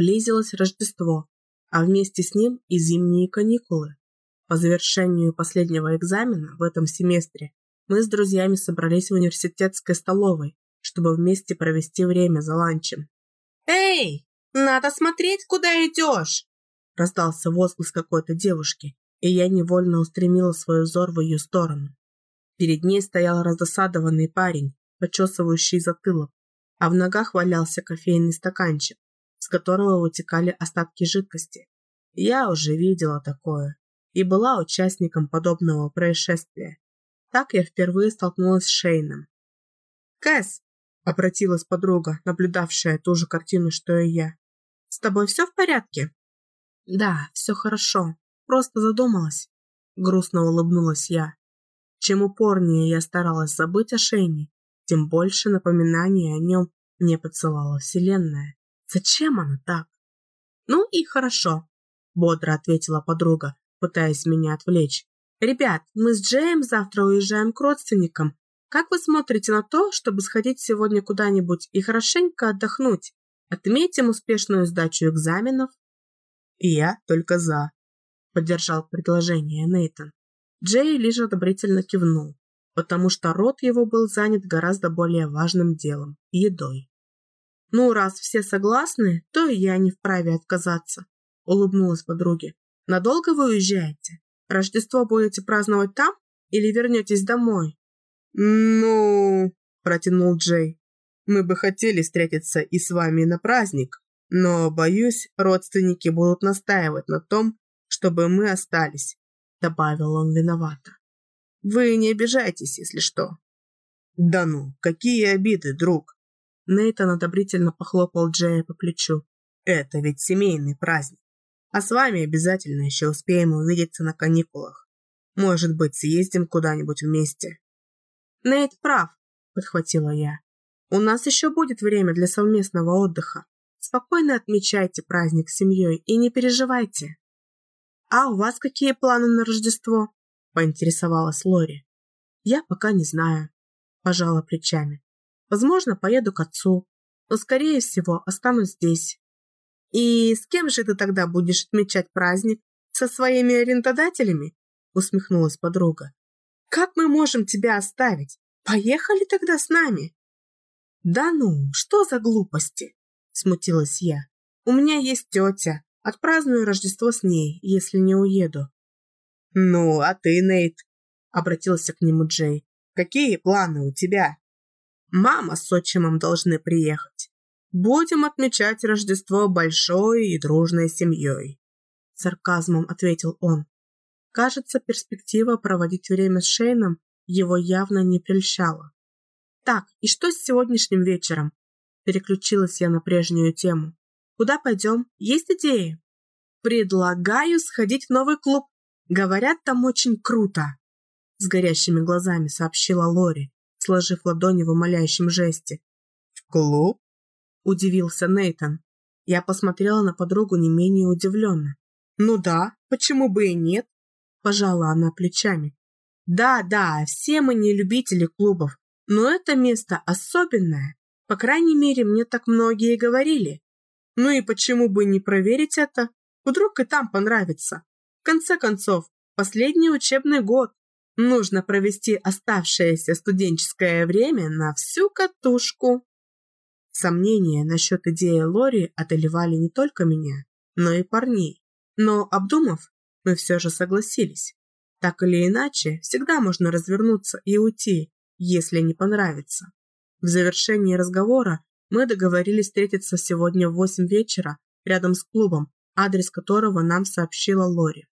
Близилось Рождество, а вместе с ним и зимние каникулы. По завершению последнего экзамена в этом семестре мы с друзьями собрались в университетской столовой, чтобы вместе провести время за ланчем. «Эй, надо смотреть, куда идешь!» раздался возглас какой-то девушки, и я невольно устремила свой взор в ее сторону. Перед ней стоял раздосадованный парень, почесывающий затылок, а в ногах валялся кофейный стаканчик, которого вытекали остатки жидкости. Я уже видела такое и была участником подобного происшествия. Так я впервые столкнулась с Шейном. «Кэс!» – обратилась подруга, наблюдавшая ту же картину, что и я. «С тобой все в порядке?» «Да, все хорошо. Просто задумалась». Грустно улыбнулась я. Чем упорнее я старалась забыть о Шейне, тем больше напоминаний о нем мне подсылала Вселенная. Зачем она так? Ну и хорошо, бодро ответила подруга, пытаясь меня отвлечь. Ребят, мы с Джеем завтра уезжаем к родственникам. Как вы смотрите на то, чтобы сходить сегодня куда-нибудь и хорошенько отдохнуть? Отметим успешную сдачу экзаменов. И я только за, поддержал предложение Нейтон. Джей лишь одобрительно кивнул, потому что рот его был занят гораздо более важным делом – едой. «Ну, раз все согласны, то я не вправе отказаться», – улыбнулась подруге. «Надолго вы уезжаете? Рождество будете праздновать там или вернетесь домой?» «Ну...» – протянул Джей. «Мы бы хотели встретиться и с вами на праздник, но, боюсь, родственники будут настаивать на том, чтобы мы остались добавил он виновато. Вы не обижайтесь, если что. Да ну, какие обиды, друг. Нейтан одобрительно похлопал Джея по плечу. Это ведь семейный праздник. А с вами обязательно еще успеем увидеться на каникулах. Может быть, съездим куда-нибудь вместе. Нейт прав, подхватила я. У нас еще будет время для совместного отдыха. Спокойно отмечайте праздник с семьей и не переживайте. «А у вас какие планы на Рождество?» – поинтересовалась Лори. «Я пока не знаю», – пожала плечами. «Возможно, поеду к отцу, но, скорее всего, останусь здесь». «И с кем же ты тогда будешь отмечать праздник? Со своими арендодателями?» – усмехнулась подруга. «Как мы можем тебя оставить? Поехали тогда с нами!» «Да ну, что за глупости?» – смутилась я. «У меня есть тетя, Отпраздную Рождество с ней, если не уеду. «Ну, а ты, Нейт?» — обратился к нему Джей. «Какие планы у тебя?» «Мама с отчимом должны приехать. Будем отмечать Рождество большой и дружной семьей», — сарказмом ответил он. Кажется, перспектива проводить время с Шейном его явно не прельщала. «Так, и что с сегодняшним вечером?» Переключилась я на прежнюю тему. Куда пойдем? Есть идеи? Предлагаю сходить в новый клуб. Говорят, там очень круто. С горящими глазами сообщила Лори, сложив ладони в умоляющем жесте. В клуб? Удивился Нейтон. Я посмотрела на подругу не менее удивленно. Ну да, почему бы и нет? Пожала она плечами. Да, да, все мы не любители клубов, но это место особенное. По крайней мере, мне так многие говорили. Ну и почему бы не проверить это? Вдруг и там понравится. В конце концов, последний учебный год. Нужно провести оставшееся студенческое время на всю катушку. Сомнения насчет идеи Лори одолевали не только меня, но и парней. Но, обдумав, мы все же согласились. Так или иначе, всегда можно развернуться и уйти, если не понравится. В завершении разговора мы договорились встретиться сегодня в восемь вечера рядом с клубом, адрес которого нам сообщила Лори.